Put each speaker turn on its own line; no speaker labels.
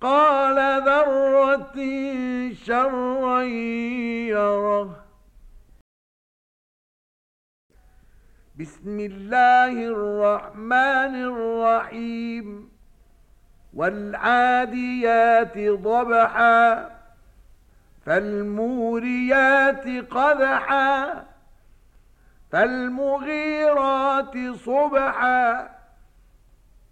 قال ذَرَّةٍ شَرًّا يَرَهُ. بسم الله الرحمن الرحيم. والعاديات ضبحا. فالموريات قدحا. فالمغيرات صبحا.